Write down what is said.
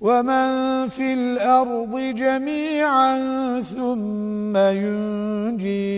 ومن في الأرض جميعا ثم ينجيه